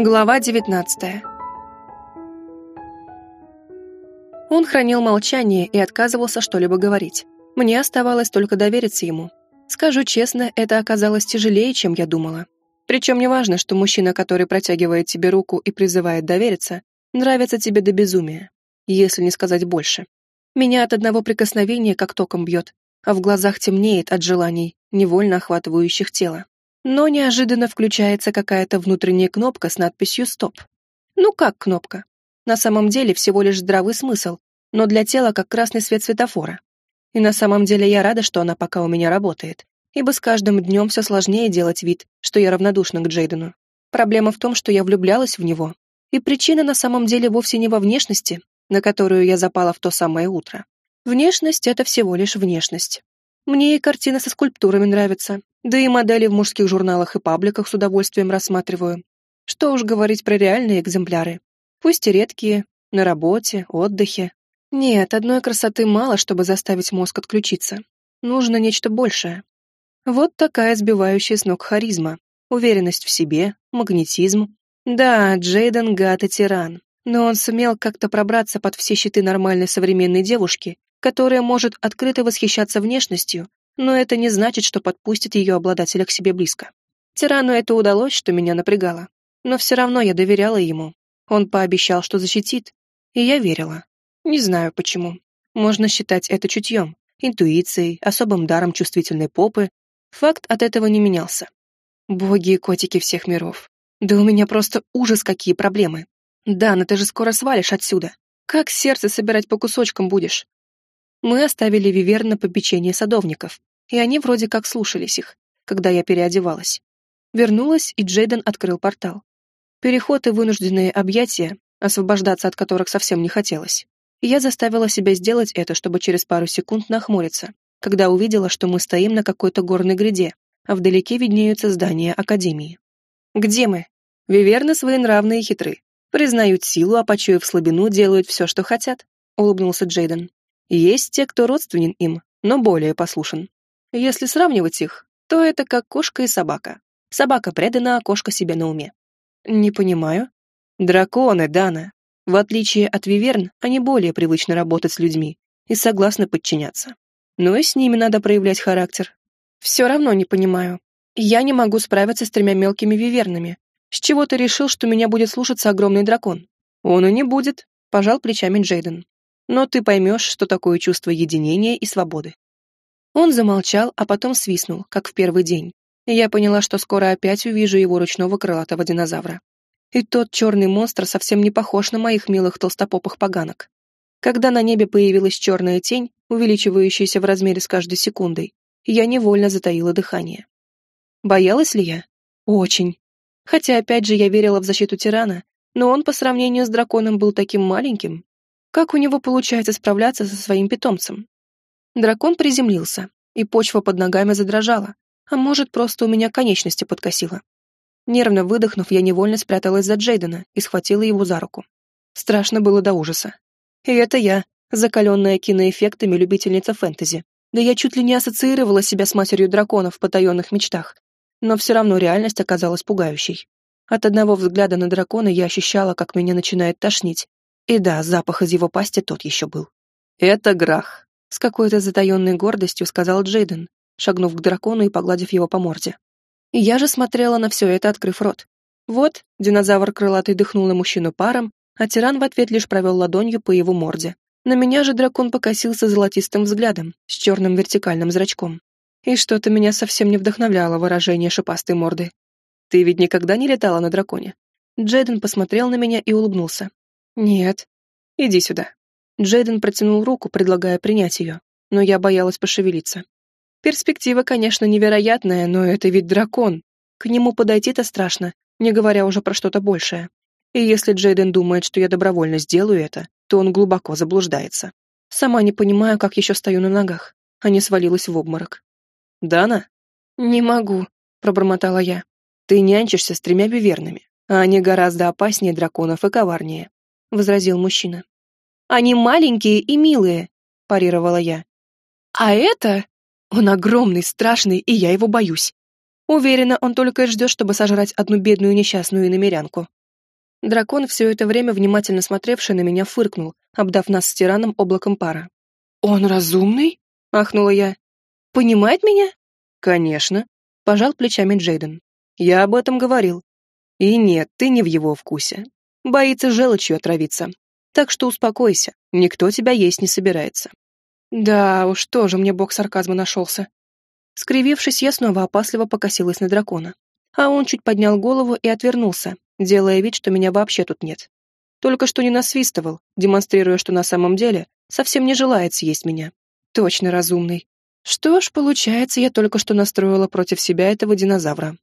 Глава 19 Он хранил молчание и отказывался что-либо говорить. Мне оставалось только довериться ему. Скажу честно, это оказалось тяжелее, чем я думала. Причем не важно, что мужчина, который протягивает тебе руку и призывает довериться, нравится тебе до безумия, если не сказать больше. Меня от одного прикосновения как током бьет, а в глазах темнеет от желаний, невольно охватывающих тело. Но неожиданно включается какая-то внутренняя кнопка с надписью «Стоп». Ну как кнопка? На самом деле всего лишь здравый смысл, но для тела как красный свет светофора. И на самом деле я рада, что она пока у меня работает ибо с каждым днем все сложнее делать вид, что я равнодушна к Джейдену. Проблема в том, что я влюблялась в него, и причина на самом деле вовсе не во внешности, на которую я запала в то самое утро. Внешность — это всего лишь внешность. Мне и картины со скульптурами нравятся, да и модели в мужских журналах и пабликах с удовольствием рассматриваю. Что уж говорить про реальные экземпляры. Пусть и редкие, на работе, отдыхе. Нет, одной красоты мало, чтобы заставить мозг отключиться. Нужно нечто большее. Вот такая сбивающая с ног харизма, уверенность в себе, магнетизм. Да, Джейден гад и тиран, но он сумел как-то пробраться под все щиты нормальной современной девушки, которая может открыто восхищаться внешностью, но это не значит, что подпустит ее обладателя к себе близко. Тирану это удалось, что меня напрягало. Но все равно я доверяла ему. Он пообещал, что защитит. И я верила. Не знаю почему. Можно считать это чутьем, интуицией, особым даром чувствительной попы Факт от этого не менялся. Боги и котики всех миров. Да у меня просто ужас какие проблемы. Дана, ты же скоро свалишь отсюда. Как сердце собирать по кусочкам будешь? Мы оставили Вивер на попечение садовников, и они вроде как слушались их, когда я переодевалась. Вернулась, и Джейден открыл портал. Переход и вынужденные объятия, освобождаться от которых совсем не хотелось. я заставила себя сделать это, чтобы через пару секунд нахмуриться, когда увидела, что мы стоим на какой-то горной гряде, а вдалеке виднеются здания Академии. «Где мы?» «Виверны своенравные и хитры. Признают силу, а почуяв слабину, делают все, что хотят», — улыбнулся Джейден. «Есть те, кто родственен им, но более послушен. Если сравнивать их, то это как кошка и собака. Собака предана, а кошка себе на уме». «Не понимаю». «Драконы, Дана. В отличие от виверн, они более привычны работать с людьми и согласны подчиняться но и с ними надо проявлять характер. Все равно не понимаю. Я не могу справиться с тремя мелкими вивернами. С чего ты решил, что меня будет слушаться огромный дракон? Он и не будет, пожал плечами Джейден. Но ты поймешь, что такое чувство единения и свободы. Он замолчал, а потом свистнул, как в первый день. И я поняла, что скоро опять увижу его ручного крылатого динозавра. И тот черный монстр совсем не похож на моих милых толстопопых поганок. Когда на небе появилась черная тень, увеличивающаяся в размере с каждой секундой, я невольно затаила дыхание. Боялась ли я? Очень. Хотя опять же я верила в защиту тирана, но он по сравнению с драконом был таким маленьким. Как у него получается справляться со своим питомцем? Дракон приземлился, и почва под ногами задрожала, а может, просто у меня конечности подкосило. Нервно выдохнув, я невольно спряталась за Джейдена и схватила его за руку. Страшно было до ужаса. И это я, закаленная киноэффектами любительница фэнтези. Да я чуть ли не ассоциировала себя с матерью драконов в потаенных мечтах. Но все равно реальность оказалась пугающей. От одного взгляда на дракона я ощущала, как меня начинает тошнить. И да, запах из его пасти тот еще был. «Это Грах», — с какой-то затаенной гордостью сказал Джейден, шагнув к дракону и погладив его по морде. Я же смотрела на все это, открыв рот. Вот, динозавр крылатый дыхнул на мужчину паром, а тиран в ответ лишь провел ладонью по его морде. На меня же дракон покосился золотистым взглядом, с черным вертикальным зрачком. И что-то меня совсем не вдохновляло выражение шипастой морды. «Ты ведь никогда не летала на драконе?» Джейден посмотрел на меня и улыбнулся. «Нет. Иди сюда». Джейден протянул руку, предлагая принять ее, но я боялась пошевелиться. Перспектива, конечно, невероятная, но это ведь дракон. К нему подойти-то страшно, не говоря уже про что-то большее. И если Джейден думает, что я добровольно сделаю это, то он глубоко заблуждается. Сама не понимаю, как еще стою на ногах, а не свалилась в обморок. «Дана?» «Не могу», — пробормотала я. «Ты нянчишься с тремя биверными, а они гораздо опаснее драконов и коварнее», — возразил мужчина. «Они маленькие и милые», — парировала я. «А это...» Он огромный, страшный, и я его боюсь. Уверена, он только и ждет, чтобы сожрать одну бедную несчастную иномерянку. Дракон, все это время внимательно смотревший на меня, фыркнул, обдав нас с тираном облаком пара. «Он разумный?» — ахнула я. «Понимает меня?» «Конечно», — пожал плечами Джейден. «Я об этом говорил. И нет, ты не в его вкусе. Боится желчью отравиться. Так что успокойся, никто тебя есть не собирается». Да уж, тоже мне бог сарказма нашелся. Скривившись, я снова опасливо покосилась на дракона. А он чуть поднял голову и отвернулся, делая вид, что меня вообще тут нет. Только что не насвистывал, демонстрируя, что на самом деле совсем не желает съесть меня. Точно разумный. Что ж, получается, я только что настроила против себя этого динозавра.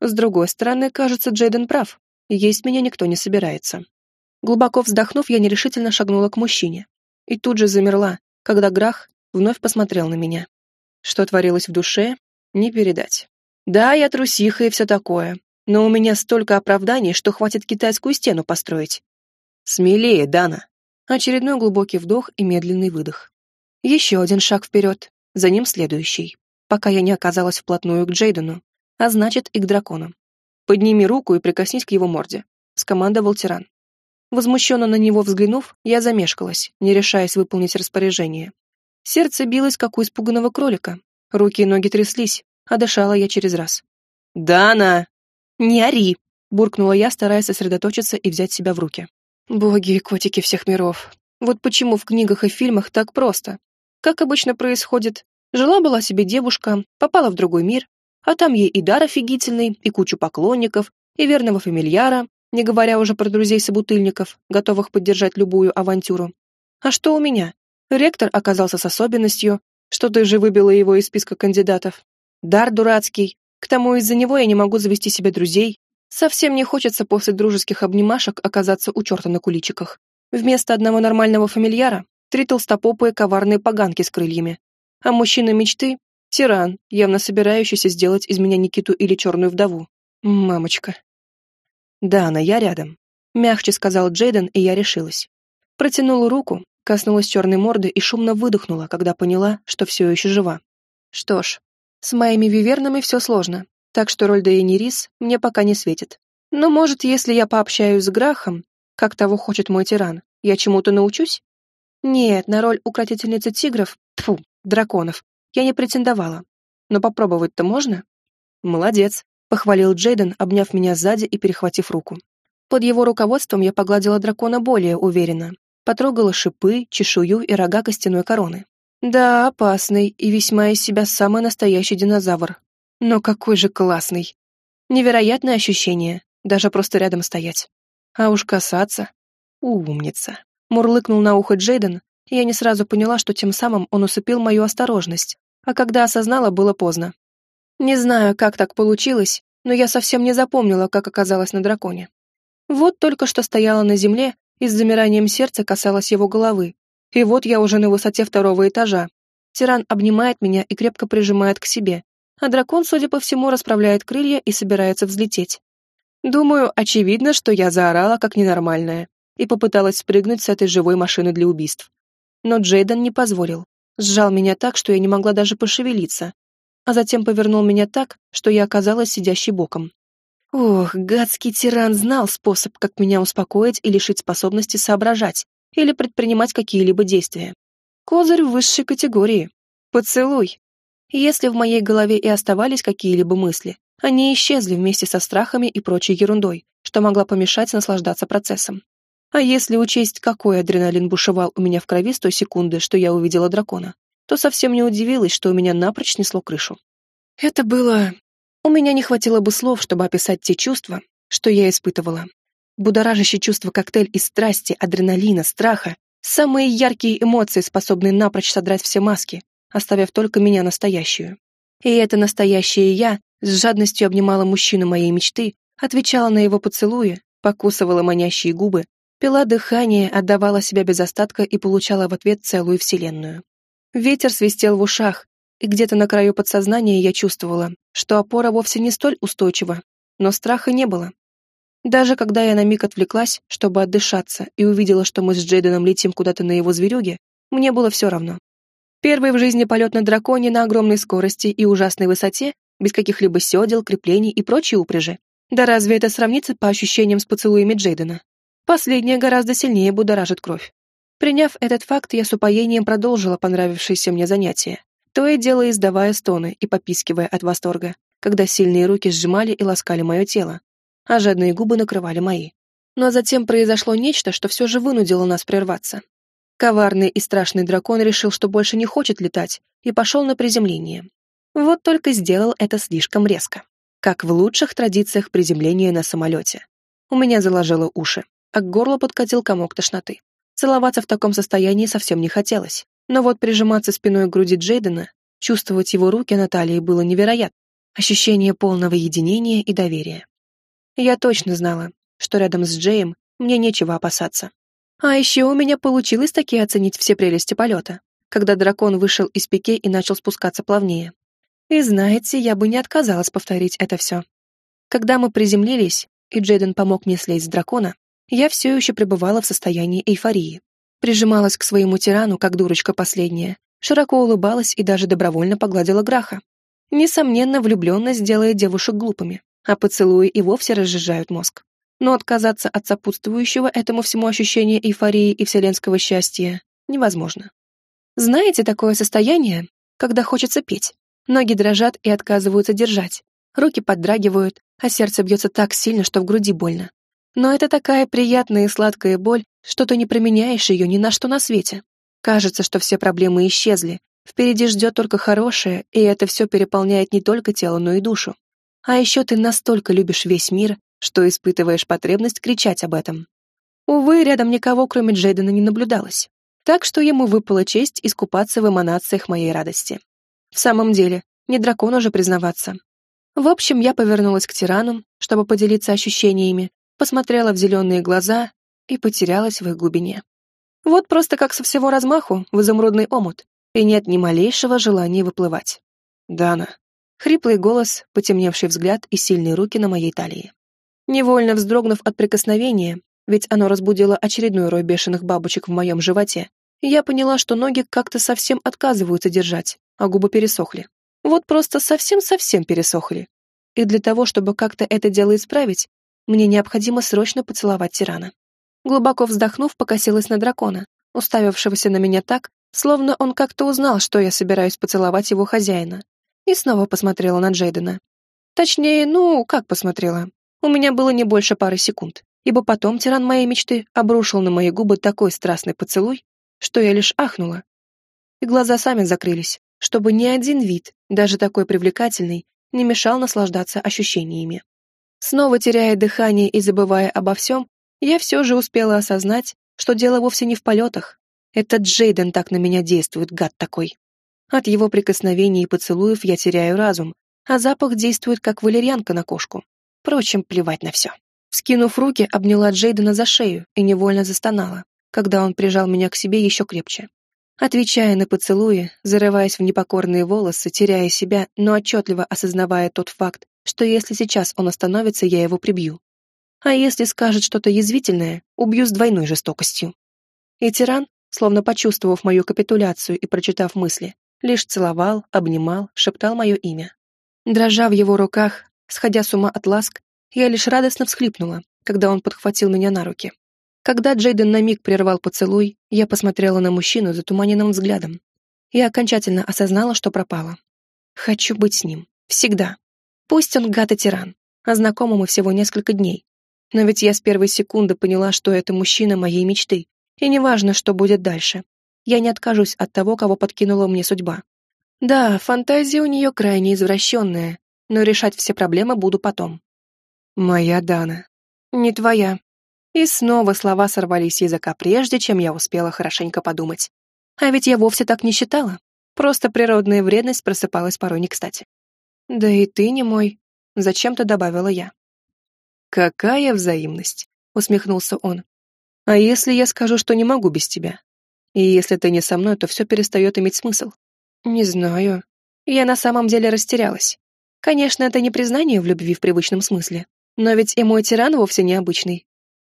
С другой стороны, кажется, Джейден прав. Есть меня никто не собирается. Глубоко вздохнув, я нерешительно шагнула к мужчине. И тут же замерла, когда Грах вновь посмотрел на меня. Что творилось в душе, не передать. Да, я трусиха и все такое, но у меня столько оправданий, что хватит китайскую стену построить. Смелее, Дана. Очередной глубокий вдох и медленный выдох. Еще один шаг вперед, за ним следующий, пока я не оказалась вплотную к Джейдену, а значит и к дракону. «Подними руку и прикоснись к его морде», — скомандовал тиран. Возмущенно на него взглянув, я замешкалась, не решаясь выполнить распоряжение. Сердце билось, как у испуганного кролика. Руки и ноги тряслись, а дышала я через раз. «Дана!» «Не ори!» — буркнула я, стараясь сосредоточиться и взять себя в руки. Боги и котики всех миров. Вот почему в книгах и фильмах так просто. Как обычно происходит, жила-была себе девушка, попала в другой мир, а там ей и дар офигительный, и кучу поклонников, и верного фамильяра, не говоря уже про друзей-собутыльников, готовых поддержать любую авантюру. А что у меня? Ректор оказался с особенностью, что ты же выбила его из списка кандидатов. Дар дурацкий, к тому из-за него я не могу завести себе друзей, Совсем не хочется после дружеских обнимашек оказаться у черта на куличиках. Вместо одного нормального фамильяра — три толстопопые коварные поганки с крыльями. А мужчина мечты — тиран, явно собирающийся сделать из меня Никиту или черную вдову. Мамочка. Да, она я рядом. Мягче сказал Джейден, и я решилась. Протянула руку, коснулась черной морды и шумно выдохнула, когда поняла, что все еще жива. Что ж, с моими вивернами все сложно, так что роль Дейенерис мне пока не светит. Но, может, если я пообщаюсь с Грахом, как того хочет мой тиран, я чему-то научусь? Нет, на роль укротительницы тигров, тфу, драконов, я не претендовала. Но попробовать-то можно? Молодец, похвалил Джейден, обняв меня сзади и перехватив руку. Под его руководством я погладила дракона более уверенно, потрогала шипы, чешую и рога костяной короны. Да, опасный и весьма из себя самый настоящий динозавр, но какой же классный. Невероятное ощущение, даже просто рядом стоять. А уж касаться. Умница. Мурлыкнул на ухо Джейден, я не сразу поняла, что тем самым он усыпил мою осторожность, а когда осознала, было поздно. Не знаю, как так получилось, но я совсем не запомнила, как оказалась на драконе. Вот только что стояла на земле и с замиранием сердца касалась его головы. И вот я уже на высоте второго этажа. Тиран обнимает меня и крепко прижимает к себе, а дракон, судя по всему, расправляет крылья и собирается взлететь. Думаю, очевидно, что я заорала как ненормальная и попыталась спрыгнуть с этой живой машины для убийств. Но Джейден не позволил. Сжал меня так, что я не могла даже пошевелиться, а затем повернул меня так, что я оказалась сидящей боком. Ох, гадский тиран знал способ, как меня успокоить и лишить способности соображать или предпринимать какие-либо действия. Козырь высшей категории. Поцелуй. Если в моей голове и оставались какие-либо мысли, они исчезли вместе со страхами и прочей ерундой, что могла помешать наслаждаться процессом. А если учесть, какой адреналин бушевал у меня в крови с той секунды, что я увидела дракона, то совсем не удивилась, что у меня напрочь снесло крышу. Это было... У меня не хватило бы слов, чтобы описать те чувства, что я испытывала. Будоражащий чувство коктейль из страсти, адреналина, страха, самые яркие эмоции, способные напрочь содрать все маски, оставив только меня настоящую. И это настоящее я с жадностью обнимала мужчину моей мечты, отвечала на его поцелуи, покусывала манящие губы, пила дыхание, отдавала себя без остатка и получала в ответ целую вселенную. Ветер свистел в ушах, и где-то на краю подсознания я чувствовала, что опора вовсе не столь устойчива, но страха не было. Даже когда я на миг отвлеклась, чтобы отдышаться, и увидела, что мы с Джейденом летим куда-то на его зверюге, мне было все равно. Первый в жизни полет на драконе на огромной скорости и ужасной высоте, без каких-либо седел, креплений и прочей упряжи. Да разве это сравнится по ощущениям с поцелуями Джейдена? Последнее гораздо сильнее будоражит кровь. Приняв этот факт, я с упоением продолжила понравившееся мне занятие, то и дело издавая стоны и попискивая от восторга, когда сильные руки сжимали и ласкали мое тело, а жадные губы накрывали мои. Но затем произошло нечто, что все же вынудило нас прерваться. Коварный и страшный дракон решил, что больше не хочет летать, и пошел на приземление. Вот только сделал это слишком резко. Как в лучших традициях приземления на самолете. У меня заложило уши, а к горлу подкатил комок тошноты. Целоваться в таком состоянии совсем не хотелось. Но вот прижиматься спиной к груди Джейдена, чувствовать его руки на талии было невероятно. Ощущение полного единения и доверия. Я точно знала, что рядом с Джеем мне нечего опасаться. А еще у меня получилось таки оценить все прелести полета, когда дракон вышел из пике и начал спускаться плавнее. И знаете, я бы не отказалась повторить это все. Когда мы приземлились, и Джейден помог мне слезть с дракона, я все еще пребывала в состоянии эйфории. Прижималась к своему тирану, как дурочка последняя, широко улыбалась и даже добровольно погладила Граха. Несомненно, влюбленность делает девушек глупыми, а поцелуи и вовсе разжижают мозг но отказаться от сопутствующего этому всему ощущения эйфории и вселенского счастья невозможно. Знаете такое состояние, когда хочется петь? Ноги дрожат и отказываются держать, руки поддрагивают, а сердце бьется так сильно, что в груди больно. Но это такая приятная и сладкая боль, что ты не променяешь ее ни на что на свете. Кажется, что все проблемы исчезли, впереди ждет только хорошее, и это все переполняет не только тело, но и душу. А еще ты настолько любишь весь мир, что испытываешь потребность кричать об этом. Увы, рядом никого, кроме Джейдена, не наблюдалось, так что ему выпала честь искупаться в эманациях моей радости. В самом деле, не дракон уже признаваться. В общем, я повернулась к тирану, чтобы поделиться ощущениями, посмотрела в зеленые глаза и потерялась в их глубине. Вот просто как со всего размаху в изумрудный омут, и нет ни малейшего желания выплывать. «Дана». Хриплый голос, потемневший взгляд и сильные руки на моей талии. Невольно вздрогнув от прикосновения, ведь оно разбудило очередной рой бешеных бабочек в моем животе, я поняла, что ноги как-то совсем отказываются держать, а губы пересохли. Вот просто совсем-совсем пересохли. И для того, чтобы как-то это дело исправить, мне необходимо срочно поцеловать тирана. Глубоко вздохнув, покосилась на дракона, уставившегося на меня так, словно он как-то узнал, что я собираюсь поцеловать его хозяина, и снова посмотрела на Джейдена. Точнее, ну, как посмотрела? У меня было не больше пары секунд, ибо потом тиран моей мечты обрушил на мои губы такой страстный поцелуй, что я лишь ахнула. И глаза сами закрылись, чтобы ни один вид, даже такой привлекательный, не мешал наслаждаться ощущениями. Снова теряя дыхание и забывая обо всем, я все же успела осознать, что дело вовсе не в полетах. Этот Джейден так на меня действует, гад такой. От его прикосновений и поцелуев я теряю разум, а запах действует как валерьянка на кошку. Впрочем, плевать на все. Скинув руки, обняла Джейдена за шею и невольно застонала, когда он прижал меня к себе еще крепче. Отвечая на поцелуи, зарываясь в непокорные волосы, теряя себя, но отчетливо осознавая тот факт, что если сейчас он остановится, я его прибью. А если скажет что-то язвительное, убью с двойной жестокостью. И тиран, словно почувствовав мою капитуляцию и прочитав мысли, лишь целовал, обнимал, шептал мое имя. Дрожа в его руках, Сходя с ума от ласк, я лишь радостно всхлипнула, когда он подхватил меня на руки. Когда Джейден на миг прервал поцелуй, я посмотрела на мужчину затуманенным взглядом и окончательно осознала, что пропала. Хочу быть с ним. Всегда. Пусть он гад и тиран, а знакомы мы всего несколько дней. Но ведь я с первой секунды поняла, что это мужчина моей мечты, и неважно, что будет дальше. Я не откажусь от того, кого подкинула мне судьба. Да, фантазия у нее крайне извращенная, но решать все проблемы буду потом. Моя Дана. Не твоя. И снова слова сорвались с языка прежде, чем я успела хорошенько подумать. А ведь я вовсе так не считала. Просто природная вредность просыпалась порой не кстати. Да и ты не мой. Зачем-то добавила я. Какая взаимность, усмехнулся он. А если я скажу, что не могу без тебя? И если ты не со мной, то все перестает иметь смысл. Не знаю. Я на самом деле растерялась. Конечно, это не признание в любви в привычном смысле, но ведь и мой тиран вовсе необычный.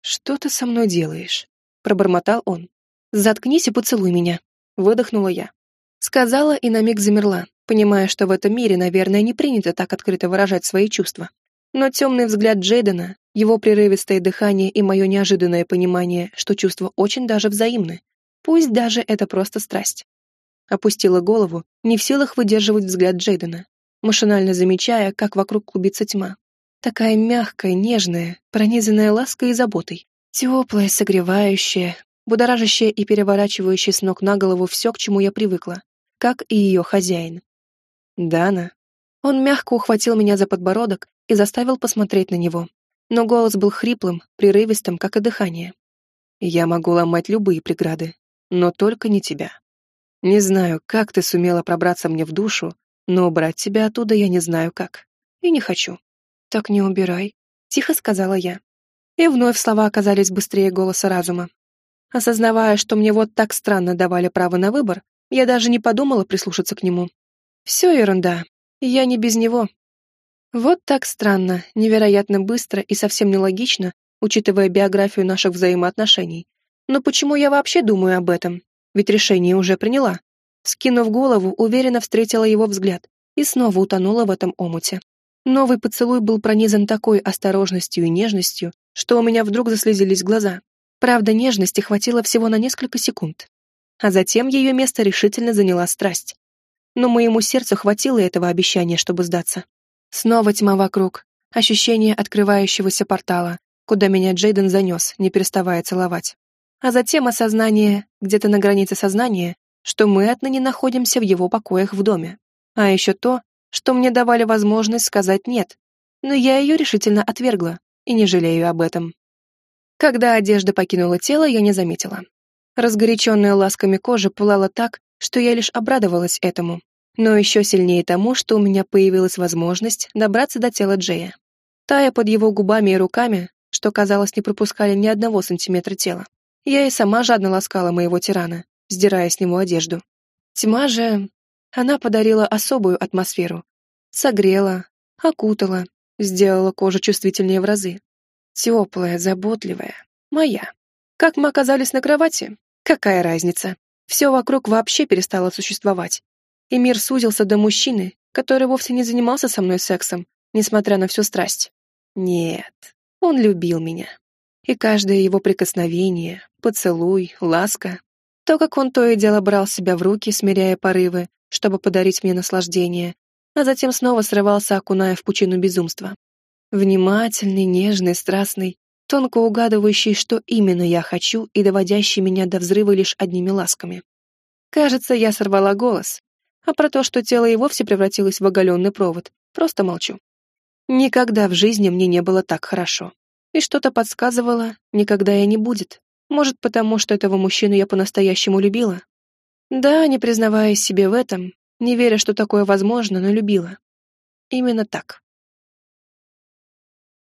«Что ты со мной делаешь?» — пробормотал он. «Заткнись и поцелуй меня», — выдохнула я. Сказала и на миг замерла, понимая, что в этом мире, наверное, не принято так открыто выражать свои чувства. Но темный взгляд Джейдена, его прерывистое дыхание и мое неожиданное понимание, что чувства очень даже взаимны. Пусть даже это просто страсть. Опустила голову, не в силах выдерживать взгляд Джейдена, машинально замечая, как вокруг клубится тьма. Такая мягкая, нежная, пронизанная лаской и заботой. Теплая, согревающая, будоражащая и переворачивающая с ног на голову все, к чему я привыкла, как и ее хозяин. Дана. Он мягко ухватил меня за подбородок и заставил посмотреть на него. Но голос был хриплым, прерывистым, как и дыхание. Я могу ломать любые преграды, но только не тебя. Не знаю, как ты сумела пробраться мне в душу, но убрать тебя оттуда я не знаю как. И не хочу. Так не убирай, тихо сказала я. И вновь слова оказались быстрее голоса разума. Осознавая, что мне вот так странно давали право на выбор, я даже не подумала прислушаться к нему. Все ерунда. Я не без него. Вот так странно, невероятно быстро и совсем нелогично, учитывая биографию наших взаимоотношений. Но почему я вообще думаю об этом? ведь решение уже приняла. Скинув голову, уверенно встретила его взгляд и снова утонула в этом омуте. Новый поцелуй был пронизан такой осторожностью и нежностью, что у меня вдруг заслезились глаза. Правда, нежности хватило всего на несколько секунд. А затем ее место решительно заняла страсть. Но моему сердцу хватило этого обещания, чтобы сдаться. Снова тьма вокруг, ощущение открывающегося портала, куда меня Джейден занес, не переставая целовать а затем осознание, где-то на границе сознания, что мы отныне находимся в его покоях в доме. А еще то, что мне давали возможность сказать «нет», но я ее решительно отвергла и не жалею об этом. Когда одежда покинула тело, я не заметила. Разгоряченная ласками кожа пылала так, что я лишь обрадовалась этому, но еще сильнее тому, что у меня появилась возможность добраться до тела Джея. Тая под его губами и руками, что, казалось, не пропускали ни одного сантиметра тела. Я и сама жадно ласкала моего тирана, сдирая с него одежду. Тьма же... Она подарила особую атмосферу. Согрела, окутала, сделала кожу чувствительнее в разы. Теплая, заботливая, моя. Как мы оказались на кровати? Какая разница? Все вокруг вообще перестало существовать. И мир сузился до мужчины, который вовсе не занимался со мной сексом, несмотря на всю страсть. Нет, он любил меня и каждое его прикосновение, поцелуй, ласка, то, как он то и дело брал себя в руки, смиряя порывы, чтобы подарить мне наслаждение, а затем снова срывался, окуная в пучину безумства. Внимательный, нежный, страстный, тонко угадывающий, что именно я хочу, и доводящий меня до взрыва лишь одними ласками. Кажется, я сорвала голос, а про то, что тело и вовсе превратилось в оголенный провод, просто молчу. Никогда в жизни мне не было так хорошо. И что-то подсказывало, никогда и не будет. Может, потому что этого мужчину я по-настоящему любила? Да, не признаваясь себе в этом, не веря, что такое возможно, но любила. Именно так.